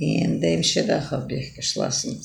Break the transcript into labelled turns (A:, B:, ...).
A: енді емші де ақылбекке шыласын